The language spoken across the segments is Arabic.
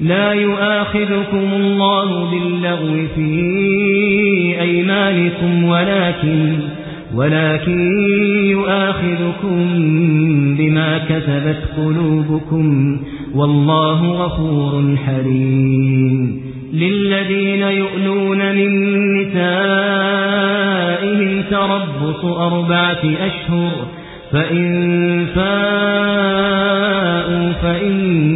لا يؤاخذكم الله باللغو في أيمانكم ولكن ولكن يؤاخذكم بما كسبت قلوبكم. والله غفور حليم. للذين يؤلون من نسائهم تربص أربعة أشهر فإن فاءوا فإن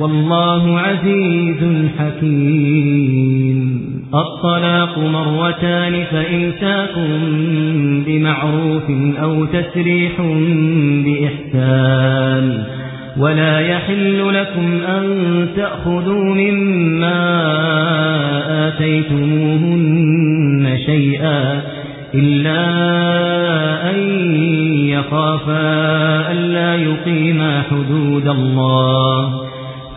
والله عزيز حكيم. الطلاق مرتان فإمساكم بمعروف أو تسريح بإحسان. ولا يحل لكم أن تأخذوا مما آتيتموهن شيئا إلا أن يخافا ألا يقيما حدود الله.